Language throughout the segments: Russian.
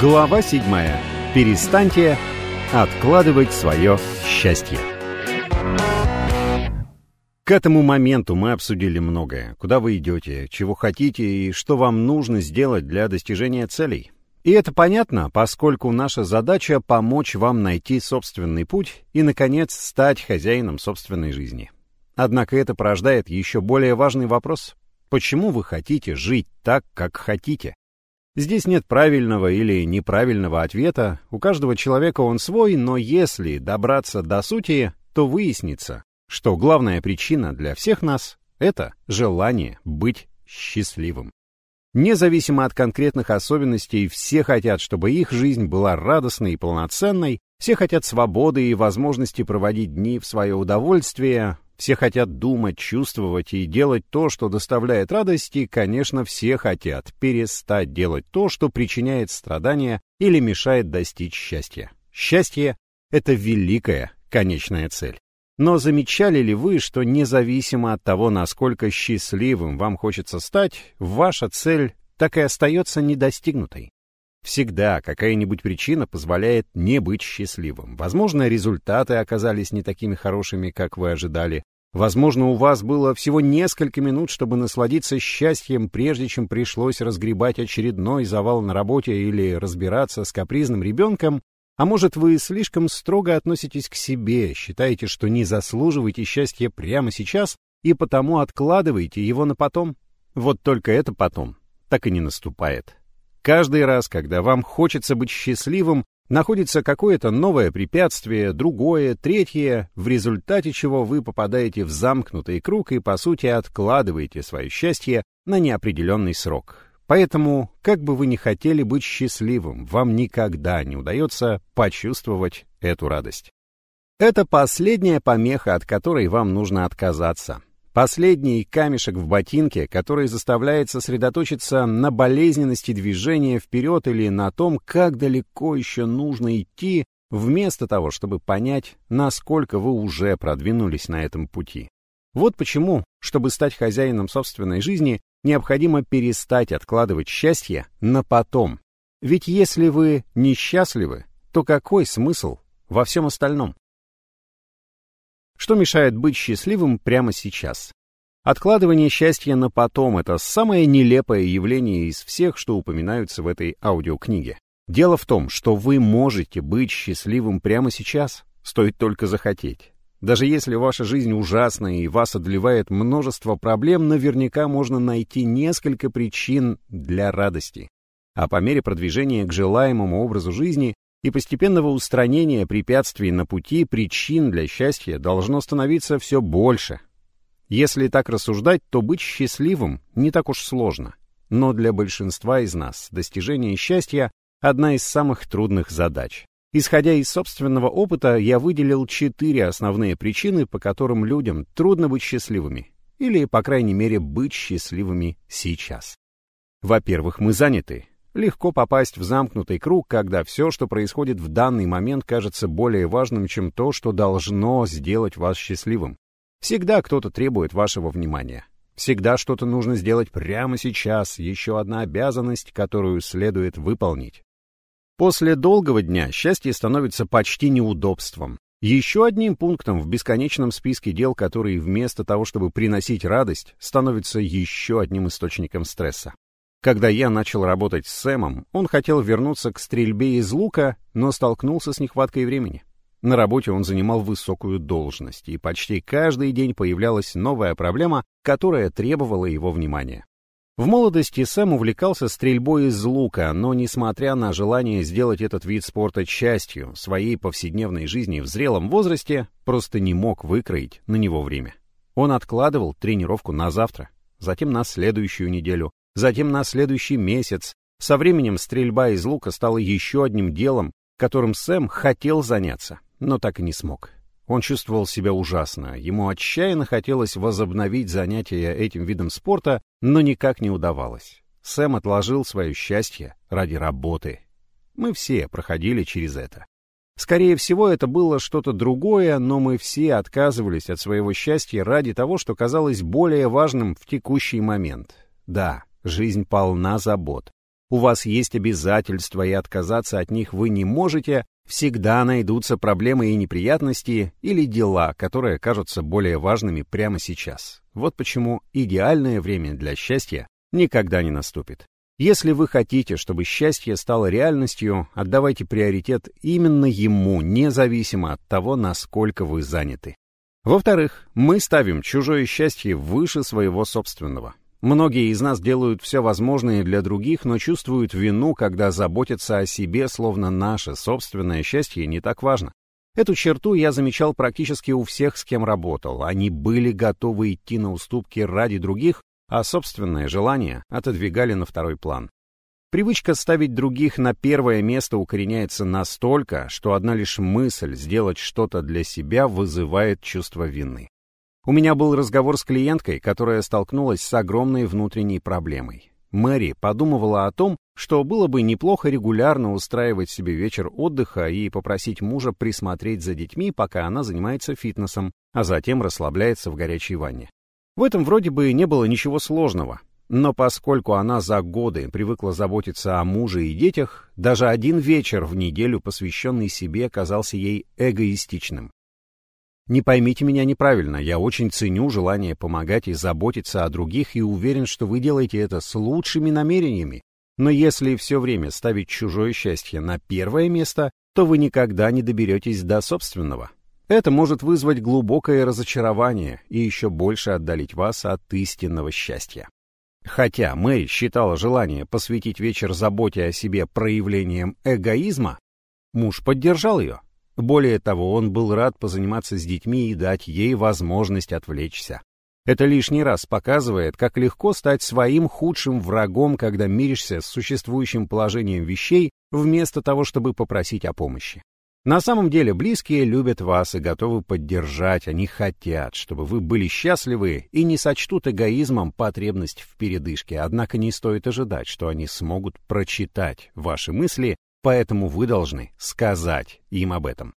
Глава 7. Перестаньте откладывать свое счастье. К этому моменту мы обсудили многое. Куда вы идете, чего хотите и что вам нужно сделать для достижения целей. И это понятно, поскольку наша задача — помочь вам найти собственный путь и, наконец, стать хозяином собственной жизни. Однако это порождает еще более важный вопрос. Почему вы хотите жить так, как хотите? Здесь нет правильного или неправильного ответа, у каждого человека он свой, но если добраться до сути, то выяснится, что главная причина для всех нас — это желание быть счастливым. Независимо от конкретных особенностей, все хотят, чтобы их жизнь была радостной и полноценной, все хотят свободы и возможности проводить дни в свое удовольствие, все хотят думать, чувствовать и делать то, что доставляет радость, и, конечно, все хотят перестать делать то, что причиняет страдания или мешает достичь счастья. Счастье — это великая конечная цель. Но замечали ли вы, что независимо от того, насколько счастливым вам хочется стать, ваша цель так и остается недостигнутой? Всегда какая-нибудь причина позволяет не быть счастливым. Возможно, результаты оказались не такими хорошими, как вы ожидали. Возможно, у вас было всего несколько минут, чтобы насладиться счастьем, прежде чем пришлось разгребать очередной завал на работе или разбираться с капризным ребенком. А может, вы слишком строго относитесь к себе, считаете, что не заслуживаете счастья прямо сейчас и потому откладываете его на потом? Вот только это потом так и не наступает. Каждый раз, когда вам хочется быть счастливым, находится какое-то новое препятствие, другое, третье, в результате чего вы попадаете в замкнутый круг и, по сути, откладываете свое счастье на неопределенный срок. Поэтому, как бы вы ни хотели быть счастливым, вам никогда не удается почувствовать эту радость. Это последняя помеха, от которой вам нужно отказаться. Последний камешек в ботинке, который заставляет сосредоточиться на болезненности движения вперед или на том, как далеко еще нужно идти, вместо того, чтобы понять, насколько вы уже продвинулись на этом пути. Вот почему, чтобы стать хозяином собственной жизни, необходимо перестать откладывать счастье на потом. Ведь если вы несчастливы, то какой смысл во всем остальном? Что мешает быть счастливым прямо сейчас? Откладывание счастья на потом — это самое нелепое явление из всех, что упоминаются в этой аудиокниге. Дело в том, что вы можете быть счастливым прямо сейчас, стоит только захотеть. Даже если ваша жизнь ужасна и вас одолевает множество проблем, наверняка можно найти несколько причин для радости. А по мере продвижения к желаемому образу жизни и постепенного устранения препятствий на пути причин для счастья должно становиться все больше. Если так рассуждать, то быть счастливым не так уж сложно. Но для большинства из нас достижение счастья – одна из самых трудных задач. Исходя из собственного опыта, я выделил четыре основные причины, по которым людям трудно быть счастливыми. Или, по крайней мере, быть счастливыми сейчас. Во-первых, мы заняты. Легко попасть в замкнутый круг, когда все, что происходит в данный момент, кажется более важным, чем то, что должно сделать вас счастливым. Всегда кто-то требует вашего внимания. Всегда что-то нужно сделать прямо сейчас, еще одна обязанность, которую следует выполнить. После долгого дня счастье становится почти неудобством. Еще одним пунктом в бесконечном списке дел, который вместо того, чтобы приносить радость, становится еще одним источником стресса. Когда я начал работать с Сэмом, он хотел вернуться к стрельбе из лука, но столкнулся с нехваткой времени. На работе он занимал высокую должность, и почти каждый день появлялась новая проблема, которая требовала его внимания. В молодости Сэм увлекался стрельбой из лука, но, несмотря на желание сделать этот вид спорта частью своей повседневной жизни в зрелом возрасте, просто не мог выкроить на него время. Он откладывал тренировку на завтра, затем на следующую неделю, затем на следующий месяц. Со временем стрельба из лука стала еще одним делом, которым Сэм хотел заняться, но так и не смог. Он чувствовал себя ужасно, ему отчаянно хотелось возобновить занятия этим видом спорта, но никак не удавалось. Сэм отложил свое счастье ради работы. Мы все проходили через это. Скорее всего, это было что-то другое, но мы все отказывались от своего счастья ради того, что казалось более важным в текущий момент. Да, Жизнь полна забот. у вас есть обязательства и отказаться от них вы не можете, всегда найдутся проблемы и неприятности или дела, которые кажутся более важными прямо сейчас. Вот почему идеальное время для счастья никогда не наступит. Если вы хотите, чтобы счастье стало реальностью, отдавайте приоритет именно ему, независимо от того, насколько вы заняты. Во-вторых, мы ставим чужое счастье выше своего собственного. Многие из нас делают все возможное для других, но чувствуют вину, когда заботятся о себе, словно наше собственное счастье не так важно. Эту черту я замечал практически у всех, с кем работал. Они были готовы идти на уступки ради других, а собственное желание отодвигали на второй план. Привычка ставить других на первое место укореняется настолько, что одна лишь мысль сделать что-то для себя вызывает чувство вины. У меня был разговор с клиенткой, которая столкнулась с огромной внутренней проблемой. Мэри подумывала о том, что было бы неплохо регулярно устраивать себе вечер отдыха и попросить мужа присмотреть за детьми, пока она занимается фитнесом, а затем расслабляется в горячей ванне. В этом вроде бы не было ничего сложного, но поскольку она за годы привыкла заботиться о муже и детях, даже один вечер в неделю, посвященный себе, казался ей эгоистичным. Не поймите меня неправильно, я очень ценю желание помогать и заботиться о других и уверен, что вы делаете это с лучшими намерениями. Но если все время ставить чужое счастье на первое место, то вы никогда не доберетесь до собственного. Это может вызвать глубокое разочарование и еще больше отдалить вас от истинного счастья. Хотя Мэй считала желание посвятить вечер заботе о себе проявлением эгоизма, муж поддержал ее. Более того, он был рад позаниматься с детьми и дать ей возможность отвлечься. Это лишний раз показывает, как легко стать своим худшим врагом, когда миришься с существующим положением вещей, вместо того, чтобы попросить о помощи. На самом деле близкие любят вас и готовы поддержать, они хотят, чтобы вы были счастливы и не сочтут эгоизмом потребность в передышке, однако не стоит ожидать, что они смогут прочитать ваши мысли поэтому вы должны сказать им об этом.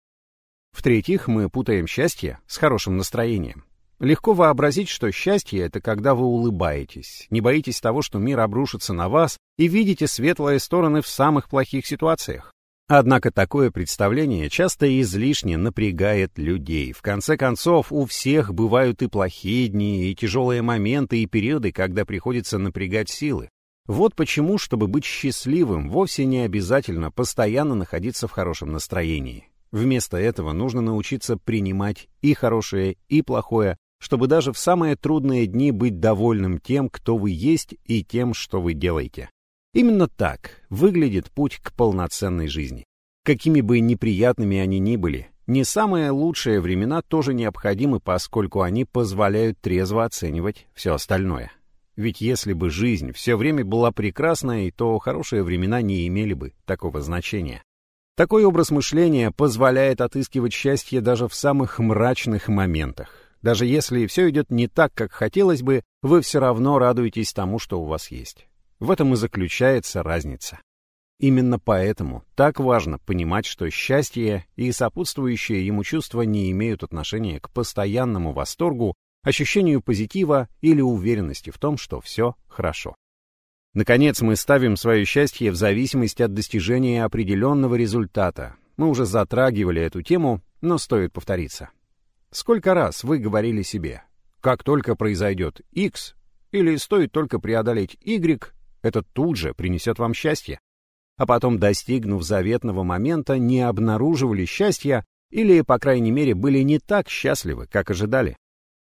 В-третьих, мы путаем счастье с хорошим настроением. Легко вообразить, что счастье — это когда вы улыбаетесь, не боитесь того, что мир обрушится на вас, и видите светлые стороны в самых плохих ситуациях. Однако такое представление часто излишне напрягает людей. В конце концов, у всех бывают и плохие дни, и тяжелые моменты, и периоды, когда приходится напрягать силы. Вот почему, чтобы быть счастливым, вовсе не обязательно постоянно находиться в хорошем настроении. Вместо этого нужно научиться принимать и хорошее, и плохое, чтобы даже в самые трудные дни быть довольным тем, кто вы есть, и тем, что вы делаете. Именно так выглядит путь к полноценной жизни. Какими бы неприятными они ни были, не самые лучшие времена тоже необходимы, поскольку они позволяют трезво оценивать все остальное. Ведь если бы жизнь все время была прекрасной, то хорошие времена не имели бы такого значения. Такой образ мышления позволяет отыскивать счастье даже в самых мрачных моментах. Даже если все идет не так, как хотелось бы, вы все равно радуетесь тому, что у вас есть. В этом и заключается разница. Именно поэтому так важно понимать, что счастье и сопутствующие ему чувства не имеют отношения к постоянному восторгу ощущению позитива или уверенности в том, что все хорошо. Наконец, мы ставим свое счастье в зависимости от достижения определенного результата. Мы уже затрагивали эту тему, но стоит повториться. Сколько раз вы говорили себе, как только произойдет X, или стоит только преодолеть Y, это тут же принесет вам счастье. А потом, достигнув заветного момента, не обнаруживали счастья или, по крайней мере, были не так счастливы, как ожидали.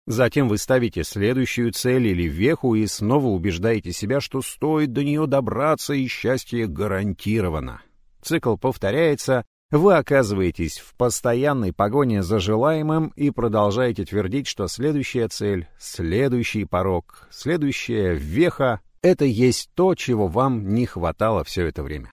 Затем вы ставите следующую цель или веху и снова убеждаете себя, что стоит до нее добраться и счастье гарантировано. Цикл повторяется, вы оказываетесь в постоянной погоне за желаемым и продолжаете твердить, что следующая цель, следующий порог, следующая веха — это есть то, чего вам не хватало все это время.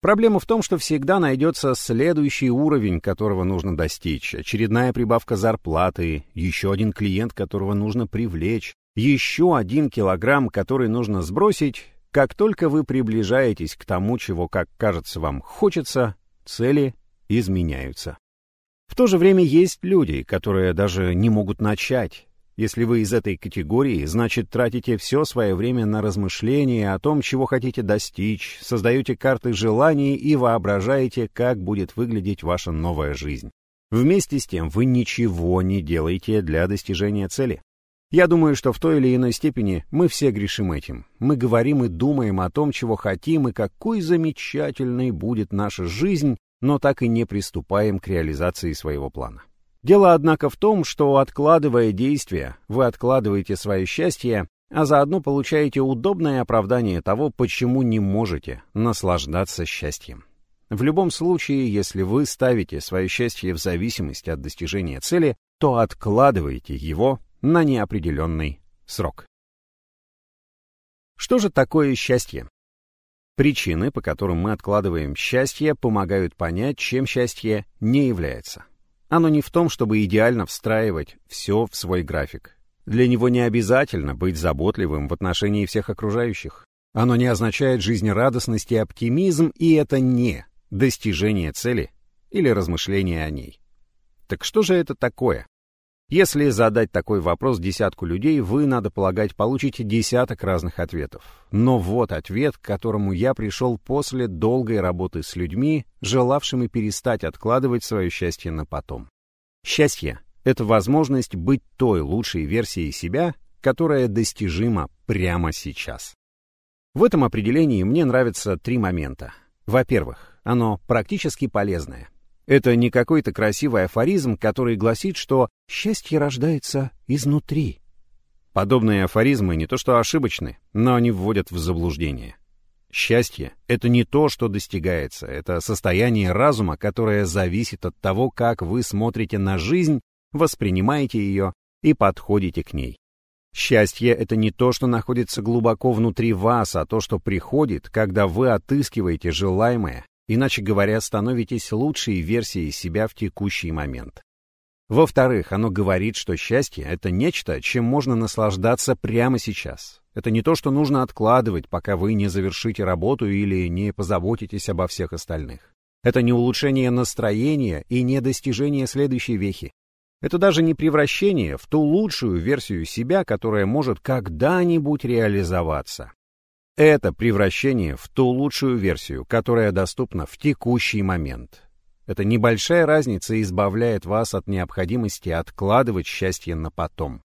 Проблема в том, что всегда найдется следующий уровень, которого нужно достичь, очередная прибавка зарплаты, еще один клиент, которого нужно привлечь, еще один килограмм, который нужно сбросить. Как только вы приближаетесь к тому, чего, как кажется вам, хочется, цели изменяются. В то же время есть люди, которые даже не могут начать. Если вы из этой категории, значит тратите все свое время на размышления о том, чего хотите достичь, создаете карты желаний и воображаете, как будет выглядеть ваша новая жизнь. Вместе с тем вы ничего не делаете для достижения цели. Я думаю, что в той или иной степени мы все грешим этим. Мы говорим и думаем о том, чего хотим и какой замечательной будет наша жизнь, но так и не приступаем к реализации своего плана. Дело, однако, в том, что, откладывая действия, вы откладываете свое счастье, а заодно получаете удобное оправдание того, почему не можете наслаждаться счастьем. В любом случае, если вы ставите свое счастье в зависимости от достижения цели, то откладываете его на неопределенный срок. Что же такое счастье? Причины, по которым мы откладываем счастье, помогают понять, чем счастье не является. Оно не в том, чтобы идеально встраивать все в свой график. Для него не обязательно быть заботливым в отношении всех окружающих. Оно не означает жизнерадостность и оптимизм, и это не достижение цели или размышление о ней. Так что же это такое? Если задать такой вопрос десятку людей, вы, надо полагать, получите десяток разных ответов. Но вот ответ, к которому я пришел после долгой работы с людьми, желавшими перестать откладывать свое счастье на потом. Счастье — это возможность быть той лучшей версией себя, которая достижима прямо сейчас. В этом определении мне нравятся три момента. Во-первых, оно практически полезное — это не какой-то красивый афоризм, который гласит, что счастье рождается изнутри. Подобные афоризмы не то что ошибочны, но они вводят в заблуждение. Счастье — это не то, что достигается, это состояние разума, которое зависит от того, как вы смотрите на жизнь, воспринимаете ее и подходите к ней. Счастье — это не то, что находится глубоко внутри вас, а то, что приходит, когда вы отыскиваете желаемое Иначе говоря, становитесь лучшей версией себя в текущий момент. Во-вторых, оно говорит, что счастье — это нечто, чем можно наслаждаться прямо сейчас. Это не то, что нужно откладывать, пока вы не завершите работу или не позаботитесь обо всех остальных. Это не улучшение настроения и не достижение следующей вехи. Это даже не превращение в ту лучшую версию себя, которая может когда-нибудь реализоваться. Это превращение в ту лучшую версию, которая доступна в текущий момент. Эта небольшая разница избавляет вас от необходимости откладывать счастье на потом.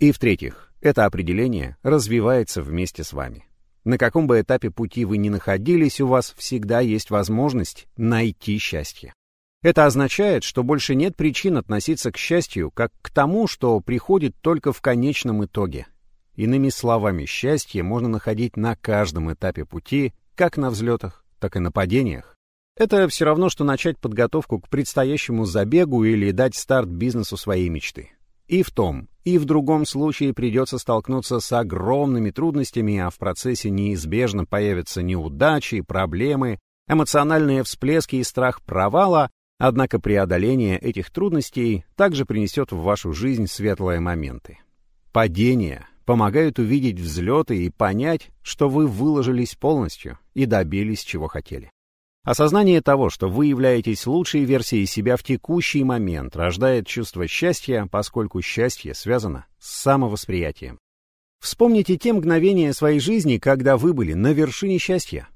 И в-третьих, это определение развивается вместе с вами. На каком бы этапе пути вы ни находились, у вас всегда есть возможность найти счастье. Это означает, что больше нет причин относиться к счастью как к тому, что приходит только в конечном итоге, Иными словами, счастье можно находить на каждом этапе пути, как на взлетах, так и на падениях. Это все равно, что начать подготовку к предстоящему забегу или дать старт бизнесу своей мечты. И в том, и в другом случае придется столкнуться с огромными трудностями, а в процессе неизбежно появятся неудачи, проблемы, эмоциональные всплески и страх провала, однако преодоление этих трудностей также принесет в вашу жизнь светлые моменты. Падение помогают увидеть взлеты и понять, что вы выложились полностью и добились, чего хотели. Осознание того, что вы являетесь лучшей версией себя в текущий момент, рождает чувство счастья, поскольку счастье связано с самовосприятием. Вспомните те мгновения своей жизни, когда вы были на вершине счастья.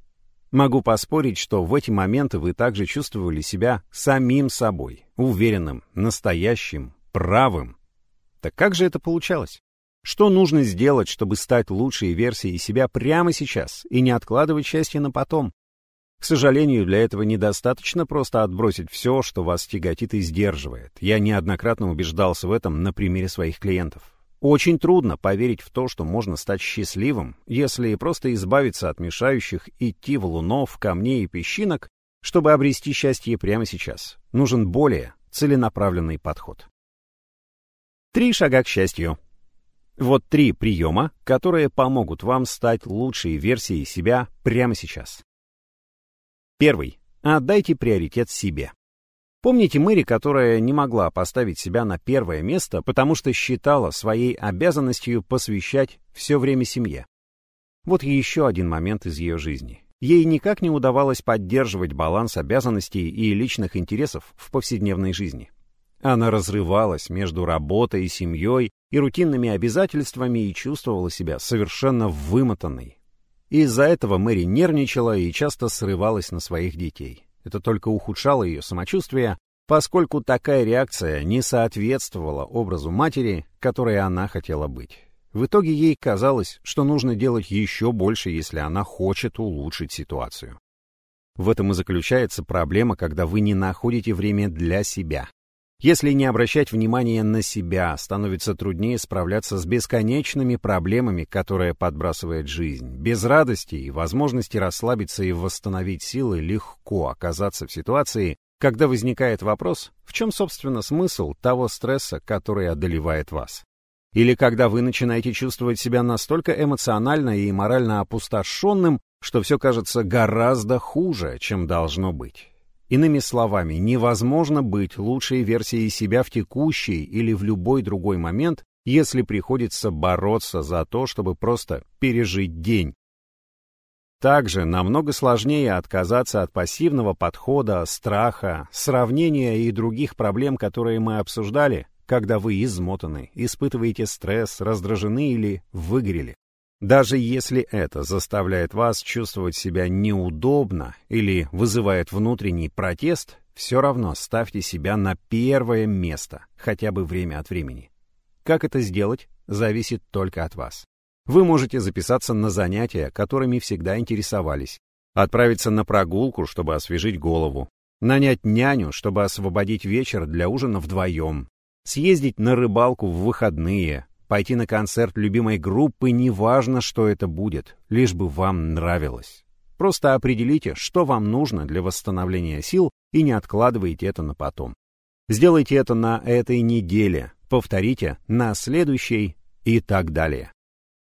Могу поспорить, что в эти моменты вы также чувствовали себя самим собой, уверенным, настоящим, правым. Так как же это получалось? Что нужно сделать, чтобы стать лучшей версией себя прямо сейчас и не откладывать счастье на потом? К сожалению, для этого недостаточно просто отбросить все, что вас тяготит и сдерживает. Я неоднократно убеждался в этом на примере своих клиентов. Очень трудно поверить в то, что можно стать счастливым, если просто избавиться от мешающих идти валунов, камней и песчинок, чтобы обрести счастье прямо сейчас. Нужен более целенаправленный подход. Три шага к счастью. Вот три приема, которые помогут вам стать лучшей версией себя прямо сейчас. Первый. Отдайте приоритет себе. Помните Мэри, которая не могла поставить себя на первое место, потому что считала своей обязанностью посвящать все время семье? Вот еще один момент из ее жизни. Ей никак не удавалось поддерживать баланс обязанностей и личных интересов в повседневной жизни. Она разрывалась между работой и семьей и рутинными обязательствами и чувствовала себя совершенно вымотанной. Из-за этого Мэри нервничала и часто срывалась на своих детей. Это только ухудшало ее самочувствие, поскольку такая реакция не соответствовала образу матери, которой она хотела быть. В итоге ей казалось, что нужно делать еще больше, если она хочет улучшить ситуацию. В этом и заключается проблема, когда вы не находите время для себя. Если не обращать внимания на себя, становится труднее справляться с бесконечными проблемами, которые подбрасывает жизнь. Без радости и возможности расслабиться и восстановить силы легко оказаться в ситуации, когда возникает вопрос, в чем, собственно, смысл того стресса, который одолевает вас. Или когда вы начинаете чувствовать себя настолько эмоционально и морально опустошенным, что все кажется гораздо хуже, чем должно быть. Иными словами, невозможно быть лучшей версией себя в текущий или в любой другой момент, если приходится бороться за то, чтобы просто пережить день. Также намного сложнее отказаться от пассивного подхода, страха, сравнения и других проблем, которые мы обсуждали, когда вы измотаны, испытываете стресс, раздражены или выгорели. Даже если это заставляет вас чувствовать себя неудобно или вызывает внутренний протест, все равно ставьте себя на первое место, хотя бы время от времени. Как это сделать, зависит только от вас. Вы можете записаться на занятия, которыми всегда интересовались, отправиться на прогулку, чтобы освежить голову, нанять няню, чтобы освободить вечер для ужина вдвоем, съездить на рыбалку в выходные, пойти на концерт любимой группы, неважно, что это будет, лишь бы вам нравилось. Просто определите, что вам нужно для восстановления сил и не откладывайте это на потом. Сделайте это на этой неделе, повторите на следующей и так далее.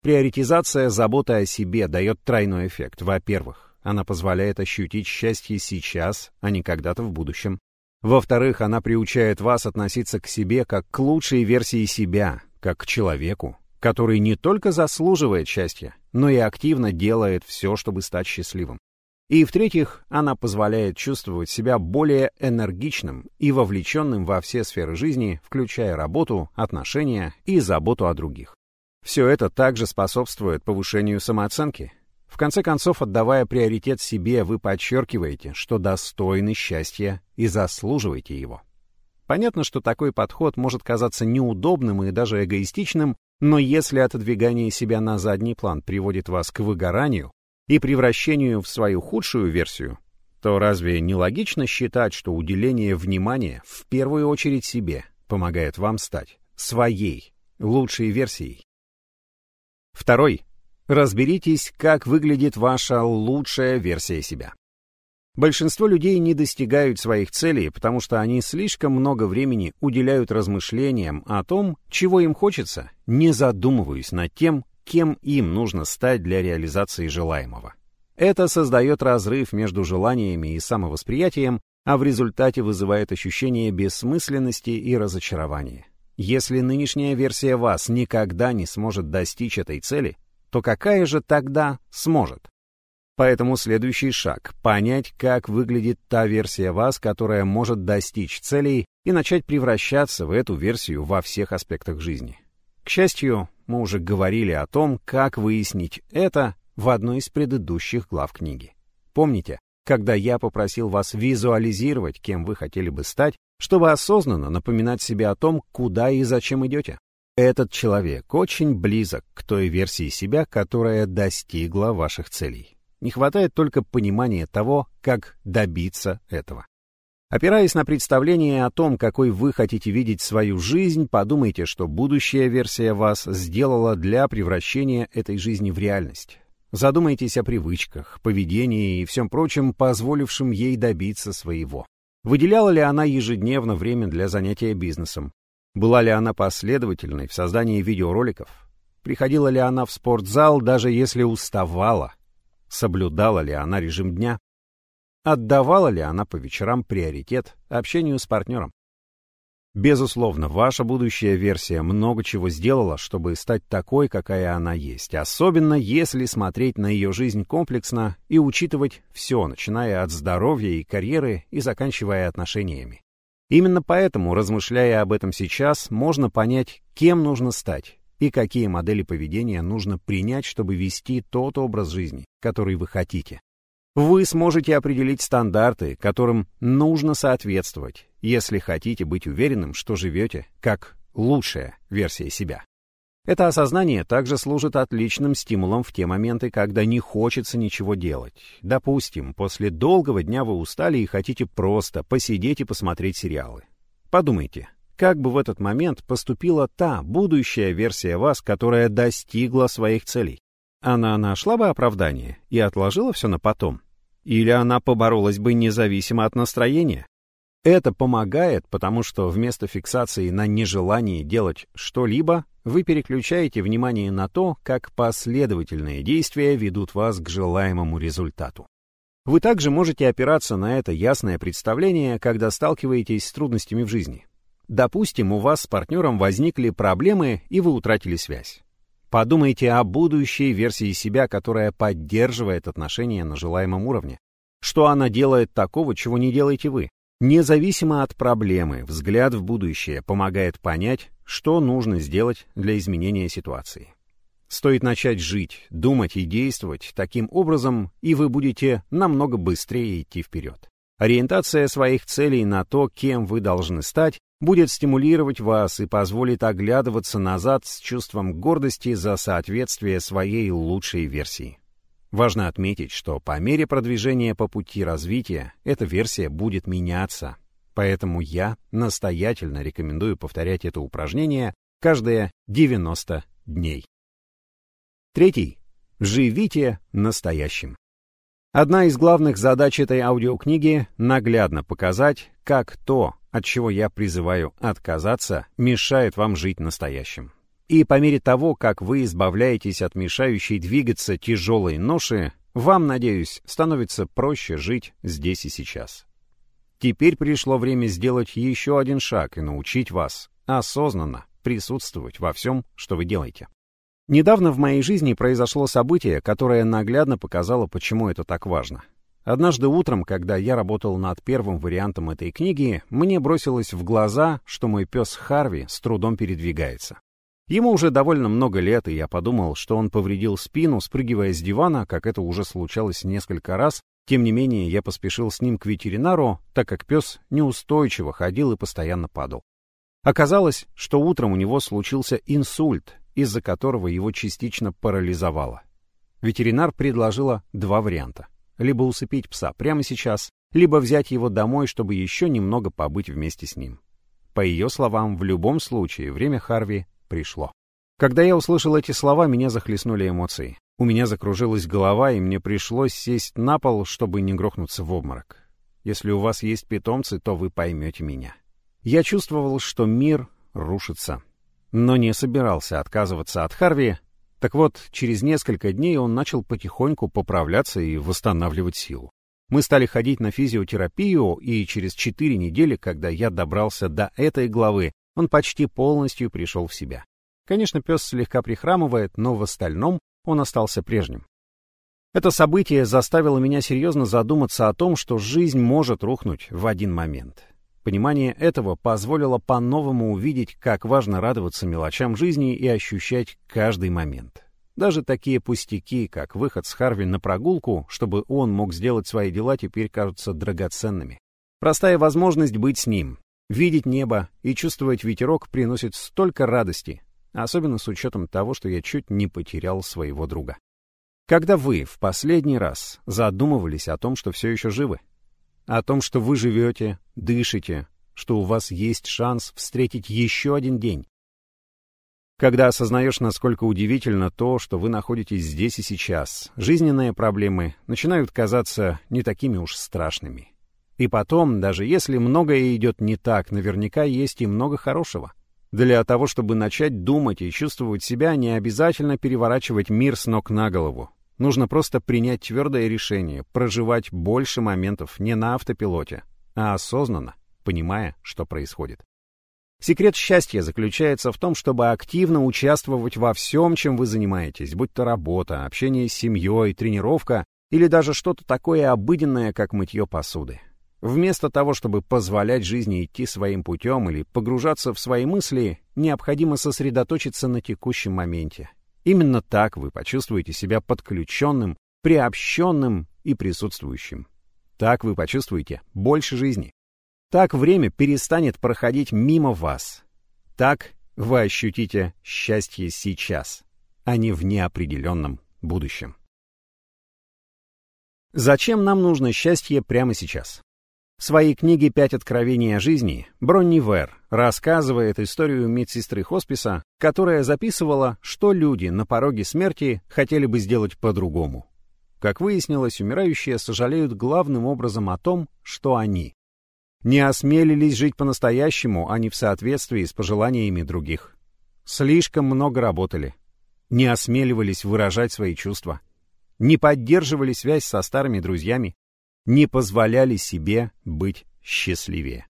Приоритизация заботы о себе дает тройной эффект. Во-первых, она позволяет ощутить счастье сейчас, а не когда-то в будущем. Во-вторых, она приучает вас относиться к себе как к лучшей версии себя, как к человеку, который не только заслуживает счастья, но и активно делает все, чтобы стать счастливым. И в-третьих, она позволяет чувствовать себя более энергичным и вовлеченным во все сферы жизни, включая работу, отношения и заботу о других. Все это также способствует повышению самооценки. В конце концов, отдавая приоритет себе, вы подчеркиваете, что достойны счастья и заслуживаете его. Понятно, что такой подход может казаться неудобным и даже эгоистичным, но если отодвигание себя на задний план приводит вас к выгоранию и превращению в свою худшую версию, то разве не логично считать, что уделение внимания в первую очередь себе помогает вам стать своей лучшей версией? Второй. Разберитесь, как выглядит ваша лучшая версия себя. Большинство людей не достигают своих целей, потому что они слишком много времени уделяют размышлениям о том, чего им хочется, не задумываясь над тем, кем им нужно стать для реализации желаемого. Это создает разрыв между желаниями и самовосприятием, а в результате вызывает ощущение бессмысленности и разочарования. Если нынешняя версия вас никогда не сможет достичь этой цели, то какая же тогда сможет? Поэтому следующий шаг — понять, как выглядит та версия вас, которая может достичь целей и начать превращаться в эту версию во всех аспектах жизни. К счастью, мы уже говорили о том, как выяснить это в одной из предыдущих глав книги. Помните, когда я попросил вас визуализировать, кем вы хотели бы стать, чтобы осознанно напоминать себе о том, куда и зачем идете? Этот человек очень близок к той версии себя, которая достигла ваших целей. Не хватает только понимания того, как добиться этого. Опираясь на представление о том, какой вы хотите видеть свою жизнь, подумайте, что будущая версия вас сделала для превращения этой жизни в реальность. Задумайтесь о привычках, поведении и всем прочем, позволившем ей добиться своего. Выделяла ли она ежедневно время для занятия бизнесом? Была ли она последовательной в создании видеороликов? Приходила ли она в спортзал, даже если уставала? Соблюдала ли она режим дня? Отдавала ли она по вечерам приоритет общению с партнером? Безусловно, ваша будущая версия много чего сделала, чтобы стать такой, какая она есть, особенно если смотреть на ее жизнь комплексно и учитывать все, начиная от здоровья и карьеры и заканчивая отношениями. Именно поэтому, размышляя об этом сейчас, можно понять, кем нужно стать и какие модели поведения нужно принять, чтобы вести тот образ жизни, который вы хотите. Вы сможете определить стандарты, которым нужно соответствовать, если хотите быть уверенным, что живете как лучшая версия себя. Это осознание также служит отличным стимулом в те моменты, когда не хочется ничего делать. Допустим, после долгого дня вы устали и хотите просто посидеть и посмотреть сериалы. Подумайте, как бы в этот момент поступила та будущая версия вас, которая достигла своих целей? Она нашла бы оправдание и отложила все на потом? Или она поборолась бы независимо от настроения? Это помогает, потому что вместо фиксации на нежелании делать что-либо, вы переключаете внимание на то, как последовательные действия ведут вас к желаемому результату. Вы также можете опираться на это ясное представление, когда сталкиваетесь с трудностями в жизни. Допустим, у вас с партнером возникли проблемы, и вы утратили связь. Подумайте о будущей версии себя, которая поддерживает отношения на желаемом уровне. Что она делает такого, чего не делаете вы? Независимо от проблемы, взгляд в будущее помогает понять, что нужно сделать для изменения ситуации. Стоит начать жить, думать и действовать таким образом, и вы будете намного быстрее идти вперед. Ориентация своих целей на то, кем вы должны стать, будет стимулировать вас и позволит оглядываться назад с чувством гордости за соответствие своей лучшей версии. Важно отметить, что по мере продвижения по пути развития эта версия будет меняться. Поэтому я настоятельно рекомендую повторять это упражнение каждые 90 дней. Третий. Живите настоящим. Одна из главных задач этой аудиокниги — наглядно показать, как то, от чего я призываю отказаться, мешает вам жить настоящим. И по мере того, как вы избавляетесь от мешающей двигаться тяжелой ноши, вам, надеюсь, становится проще жить здесь и сейчас. Теперь пришло время сделать еще один шаг и научить вас осознанно присутствовать во всем, что вы делаете. Недавно в моей жизни произошло событие, которое наглядно показало, почему это так важно. Однажды утром, когда я работал над первым вариантом этой книги, мне бросилось в глаза, что мой пес Харви с трудом передвигается. Ему уже довольно много лет, и я подумал, что он повредил спину, спрыгивая с дивана, как это уже случалось несколько раз. Тем не менее, я поспешил с ним к ветеринару, так как пес неустойчиво ходил и постоянно падал. Оказалось, что утром у него случился инсульт, из-за которого его частично парализовало. Ветеринар предложила два варианта. Либо усыпить пса прямо сейчас, либо взять его домой, чтобы еще немного побыть вместе с ним. По ее словам, в любом случае время Харви пришло. Когда я услышал эти слова, меня захлестнули эмоции. У меня закружилась голова, и мне пришлось сесть на пол, чтобы не грохнуться в обморок. Если у вас есть питомцы, то вы поймете меня. Я чувствовал, что мир рушится. Но не собирался отказываться от Харви. Так вот, через несколько дней он начал потихоньку поправляться и восстанавливать силу. Мы стали ходить на физиотерапию, и через четыре недели, когда я добрался до этой главы, он почти полностью пришел в себя. Конечно, пес слегка прихрамывает, но в остальном он остался прежним. Это событие заставило меня серьезно задуматься о том, что жизнь может рухнуть в один момент. Понимание этого позволило по-новому увидеть, как важно радоваться мелочам жизни и ощущать каждый момент. Даже такие пустяки, как выход с Харви на прогулку, чтобы он мог сделать свои дела, теперь кажутся драгоценными. Простая возможность быть с ним, Видеть небо и чувствовать ветерок приносит столько радости, особенно с учетом того, что я чуть не потерял своего друга. Когда вы в последний раз задумывались о том, что все еще живы? О том, что вы живете, дышите, что у вас есть шанс встретить еще один день? Когда осознаешь, насколько удивительно то, что вы находитесь здесь и сейчас, жизненные проблемы начинают казаться не такими уж страшными. И потом, даже если многое идет не так, наверняка есть и много хорошего. Для того, чтобы начать думать и чувствовать себя, не обязательно переворачивать мир с ног на голову. Нужно просто принять твердое решение, проживать больше моментов не на автопилоте, а осознанно, понимая, что происходит. Секрет счастья заключается в том, чтобы активно участвовать во всем, чем вы занимаетесь, будь то работа, общение с семьей, тренировка или даже что-то такое обыденное, как мытье посуды. Вместо того, чтобы позволять жизни идти своим путем или погружаться в свои мысли, необходимо сосредоточиться на текущем моменте. Именно так вы почувствуете себя подключенным, приобщенным и присутствующим. Так вы почувствуете больше жизни. Так время перестанет проходить мимо вас. Так вы ощутите счастье сейчас, а не в неопределенном будущем. Зачем нам нужно счастье прямо сейчас? В своей книге «Пять откровений о жизни» Бронни Вер рассказывает историю медсестры хосписа, которая записывала, что люди на пороге смерти хотели бы сделать по-другому. Как выяснилось, умирающие сожалеют главным образом о том, что они не осмелились жить по-настоящему, а не в соответствии с пожеланиями других. Слишком много работали, не осмеливались выражать свои чувства, не поддерживали связь со старыми друзьями, не позволяли себе быть счастливее.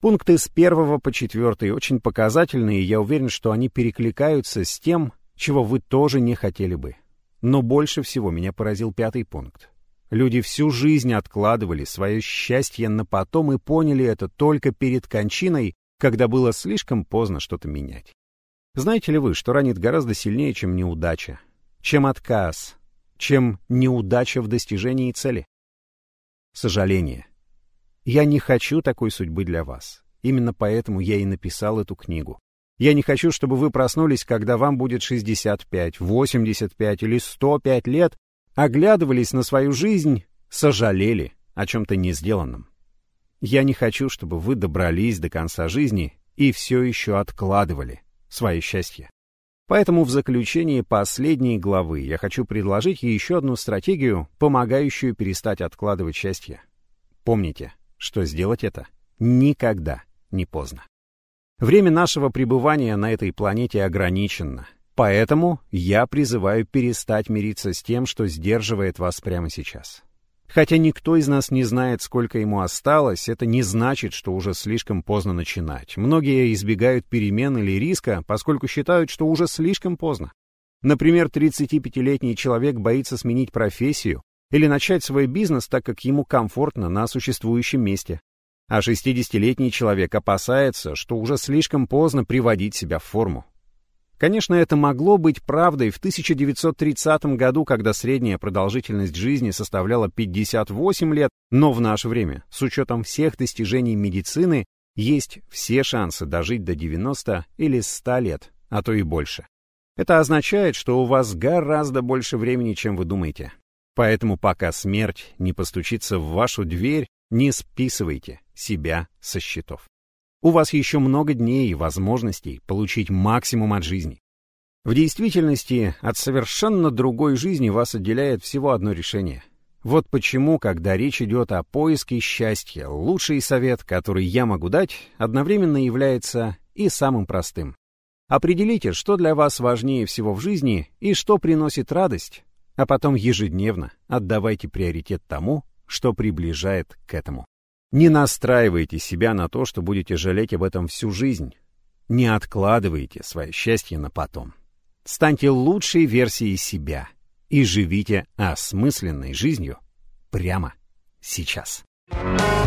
Пункты с первого по четвертый очень показательные, и я уверен, что они перекликаются с тем, чего вы тоже не хотели бы. Но больше всего меня поразил пятый пункт. Люди всю жизнь откладывали свое счастье на потом и поняли это только перед кончиной, когда было слишком поздно что-то менять. Знаете ли вы, что ранит гораздо сильнее, чем неудача, чем отказ, чем неудача в достижении цели? Сожаление. Я не хочу такой судьбы для вас. Именно поэтому я и написал эту книгу. Я не хочу, чтобы вы проснулись, когда вам будет 65, 85 или 105 лет, оглядывались на свою жизнь, сожалели о чем-то не сделанном. Я не хочу, чтобы вы добрались до конца жизни и все еще откладывали свое счастье. Поэтому в заключении последней главы я хочу предложить еще одну стратегию, помогающую перестать откладывать счастье. Помните, что сделать это никогда не поздно. Время нашего пребывания на этой планете ограничено, поэтому я призываю перестать мириться с тем, что сдерживает вас прямо сейчас. Хотя никто из нас не знает, сколько ему осталось, это не значит, что уже слишком поздно начинать. Многие избегают перемен или риска, поскольку считают, что уже слишком поздно. Например, 35-летний человек боится сменить профессию или начать свой бизнес, так как ему комфортно на существующем месте. А 60-летний человек опасается, что уже слишком поздно приводить себя в форму. Конечно, это могло быть правдой в 1930 году, когда средняя продолжительность жизни составляла 58 лет, но в наше время, с учетом всех достижений медицины, есть все шансы дожить до 90 или 100 лет, а то и больше. Это означает, что у вас гораздо больше времени, чем вы думаете. Поэтому пока смерть не постучится в вашу дверь, не списывайте себя со счетов. У вас еще много дней и возможностей получить максимум от жизни. В действительности, от совершенно другой жизни вас отделяет всего одно решение. Вот почему, когда речь идет о поиске счастья, лучший совет, который я могу дать, одновременно является и самым простым. Определите, что для вас важнее всего в жизни и что приносит радость, а потом ежедневно отдавайте приоритет тому, что приближает к этому. Не настраивайте себя на то, что будете жалеть об этом всю жизнь. Не откладывайте свое счастье на потом. Станьте лучшей версией себя и живите осмысленной жизнью прямо сейчас. Thank